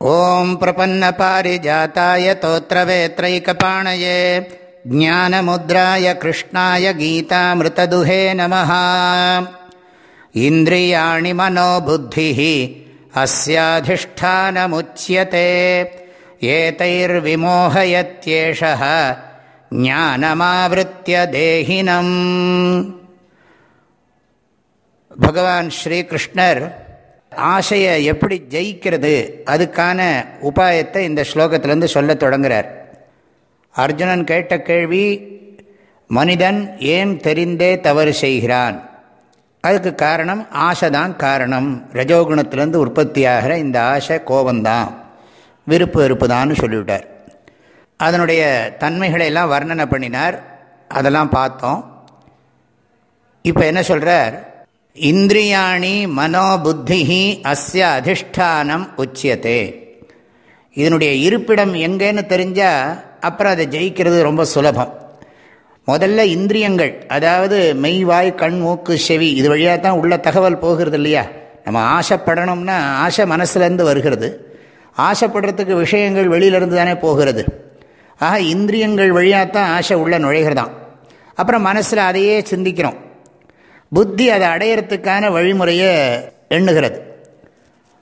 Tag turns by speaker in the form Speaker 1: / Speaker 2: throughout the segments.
Speaker 1: ஓம் பிரபன்னபாரிஜாத்தய தோத்திரவேத்ரைக்கணயே ஜானமுத்ராய கிருஷ்ணாய கீதாமிருத்ததுஹே நம இந்திரியாணி மனோபுத்தி அஸ்யாதிஷ்டானமுச்சியதே ஏதைர்விமோகயத்யேஷ ஞானமாவிருத்திய தேகினம் பகவான் ஸ்ரீகிருஷ்ணர் ஆசையை எப்படி ஜெயிக்கிறது? அதுக்கான உபாயத்தை இந்த ஸ்லோகத்திலேருந்து சொல்ல தொடங்குகிறார் அர்ஜுனன் கேட்ட கேள்வி மனிதன் ஏன் தெரிந்தே தவறு செய்கிறான்? அதுக்கு காரணம் ஆசை தான் காரணம். ரஜோகுணத்திலேருந்து உற்பத்தியாகிற இந்த ஆசை கோபந்தான் விருப்பு வெறுப்பு தான் சொல்லிவிட்டார். அதனுடைய தன்மைகளை எல்லாம் வர்ணனை பண்ணினார். அதெல்லாம் பார்த்தோம். இப்போ என்ன சொல்கிறார் இந்திரியாணி மனோபுத்தி அஸ்ய அதிஷ்டானம் உச்சியத்தே இதனுடைய இருப்பிடம் எங்கேன்னு தெரிஞ்சால் அப்புறம் அதை ஜெயிக்கிறது ரொம்ப சுலபம். முதல்ல இந்திரியங்கள் அதாவது மெய்வாய் கண் மூக்கு செவி இது வழியாக தான் உள்ள தகவல் போகிறது இல்லையா? நம்ம ஆசைப்படணும்னா ஆசை மனசுலேருந்து வருகிறது. ஆசைப்படுறதுக்கு விஷயங்கள் வெளியிலேருந்து தானே போகிறது. ஆக இந்திரியங்கள் வழியாக தான் ஆசை உள்ள நுழைகிறதாம். அப்புறம் மனசில் அதையே சிந்திக்கிறோம். புத்தி அதை அடையிறதுக்கான வழிமுறையை எண்ணுகிறது.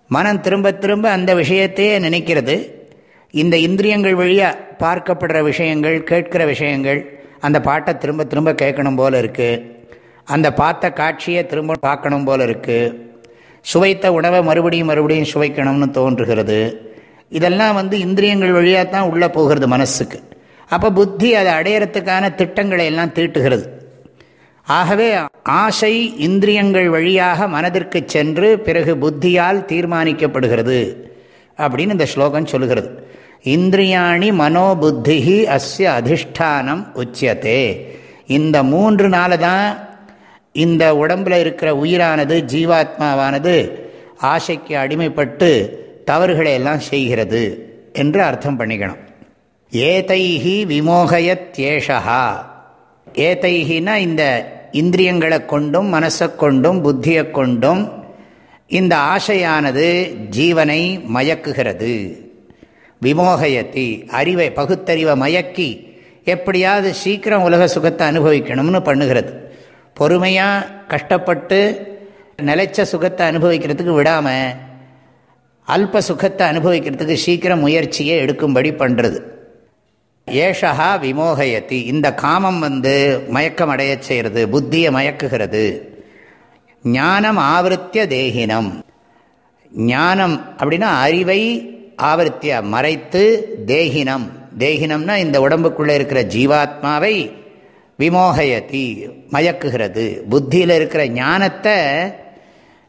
Speaker 1: மனம் திரும்ப திரும்ப அந்த விஷயத்தையே நினைக்கிறது. இந்த இந்திரியங்கள் வழியாக பார்க்கப்படுற விஷயங்கள் கேட்கிற விஷயங்கள் அந்த பாட்டை திரும்ப திரும்ப கேட்கணும் போல் இருக்குது அந்த பார்த்த காட்சியை திரும்ப பார்க்கணும் போல் இருக்குது சுவைத்த உணவை மறுபடியும் மறுபடியும் சுவைக்கணும்னு தோன்றுகிறது. இதெல்லாம் வந்து இந்திரியங்கள் வழியாக தான் உள்ளே போகிறது மனசுக்கு. அப்போ புத்தி அதை அடையிறதுக்கான திட்டங்களை எல்லாம் தீட்டுகிறது. ஆகவே ஆசை இந்திரியங்கள் வழியாக மனதிற்கு சென்று பிறகு புத்தியால் தீர்மானிக்கப்படுகிறது அப்படின்னு இந்த ஸ்லோகம் சொல்லுகிறது. இந்திரியாணி மனோபுத்தி அஸ்ய அதிஷ்டானம் உச்சியத்தே இந்த மூன்று நாள் தான் இந்த உடம்பில் இருக்கிற உயிரானது ஜீவாத்மாவானது ஆசைக்கு அடிமைப்பட்டு தவறுகளை எல்லாம் செய்கிறது என்று அர்த்தம் பண்ணிக்கணும். ஏதைஹி விமோகயத்யேஷா ஏதைஹினா இந்த இந்திரியங்களை கொண்டும் மனசை கொண்டும் புத்தியை கொண்டும் இந்த ஆசையானது ஜீவனை மயக்குகிறது. விமோகயத்தி அறிவை பகுத்தறிவை மயக்கி எப்படியாவது சீக்கிரம் உலக சுகத்தை அனுபவிக்கணும்னு பண்ணுகிறது. பொறுமையாக கஷ்டப்பட்டு நிலைச்ச சுகத்தை அனுபவிக்கிறதுக்கு விடாமல் அல்ப சுகத்தை அனுபவிக்கிறதுக்கு சீக்கிரம் முயற்சியை எடுக்கும்படி பண்ணுறது ஏஷா விமோகயத்தி. இந்த காமம் வந்து மயக்கம் அடைய செய்கிறது புத்தியை மயக்குகிறது. ஞானம் ஆவருத்திய தேகினம். ஞானம் அப்படின்னா அறிவை ஆவருத்திய மறைத்து தேகினம். தேகினம்னா இந்த உடம்புக்குள்ளே இருக்கிற ஜீவாத்மாவை விமோகயத்தி மயக்குகிறது. புத்தியில் இருக்கிற ஞானத்தை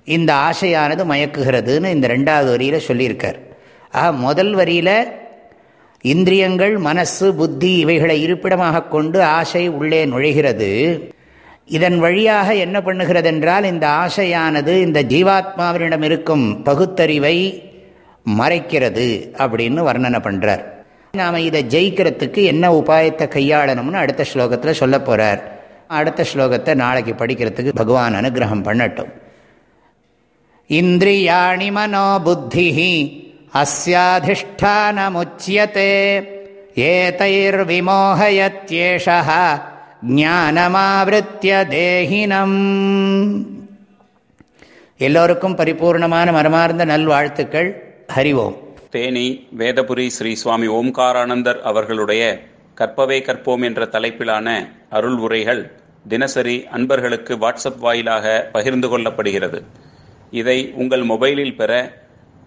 Speaker 1: இந்த ஆசையானது மயக்குகிறதுன்னு இந்த ரெண்டாவது வரியில் சொல்லியிருக்கார். ஆக முதல் வரியில் இந்திரியங்கள் மனசு புத்தி இவைகளை இருப்பிடமாக கொண்டு ஆசை உள்ளே நுழைகிறது. இதன் வழியாக என்ன பண்ணுகிறது என்றால் இந்த ஆசையானது இந்த ஜீவாத்மாவினிடம் இருக்கும் பகுத்தறிவை மறைக்கிறது அப்படின்னு வர்ணனை பண்ணுறார் நாம் இதை ஜெயிக்கிறதுக்கு என்ன உபாயத்தை கையாளணும்னு அடுத்த ஸ்லோகத்தில் சொல்ல போகிறார் அடுத்த ஸ்லோகத்தை நாளைக்கு படிக்கிறதுக்கு பகவான் அனுகிரகம் பண்ணட்டும். இந்திரியாணி மனோ புத்தி அஸ்யாதிஷ்டானமுச்சியதே ஏதைர்விமோகயத்யேஷா ஞானமாவிருத்திய தேகினம் எல்லோருக்கும் பரிபூர்ணமான மரமார்ந்த நல்வாழ்த்துக்கள். ஹரிவோம்
Speaker 2: தேனி வேதபுரி ஸ்ரீ சுவாமி ஓம்காரானந்தர் அவர்களுடைய கற்பவே கற்போம் என்ற தலைப்பிலான அருள் உரைகள் தினசரி அன்பர்களுக்கு வாட்ஸ்அப் வாயிலாக பகிர்ந்து கொள்ளப்படுகிறது. இதை உங்கள் மொபைலில் பெற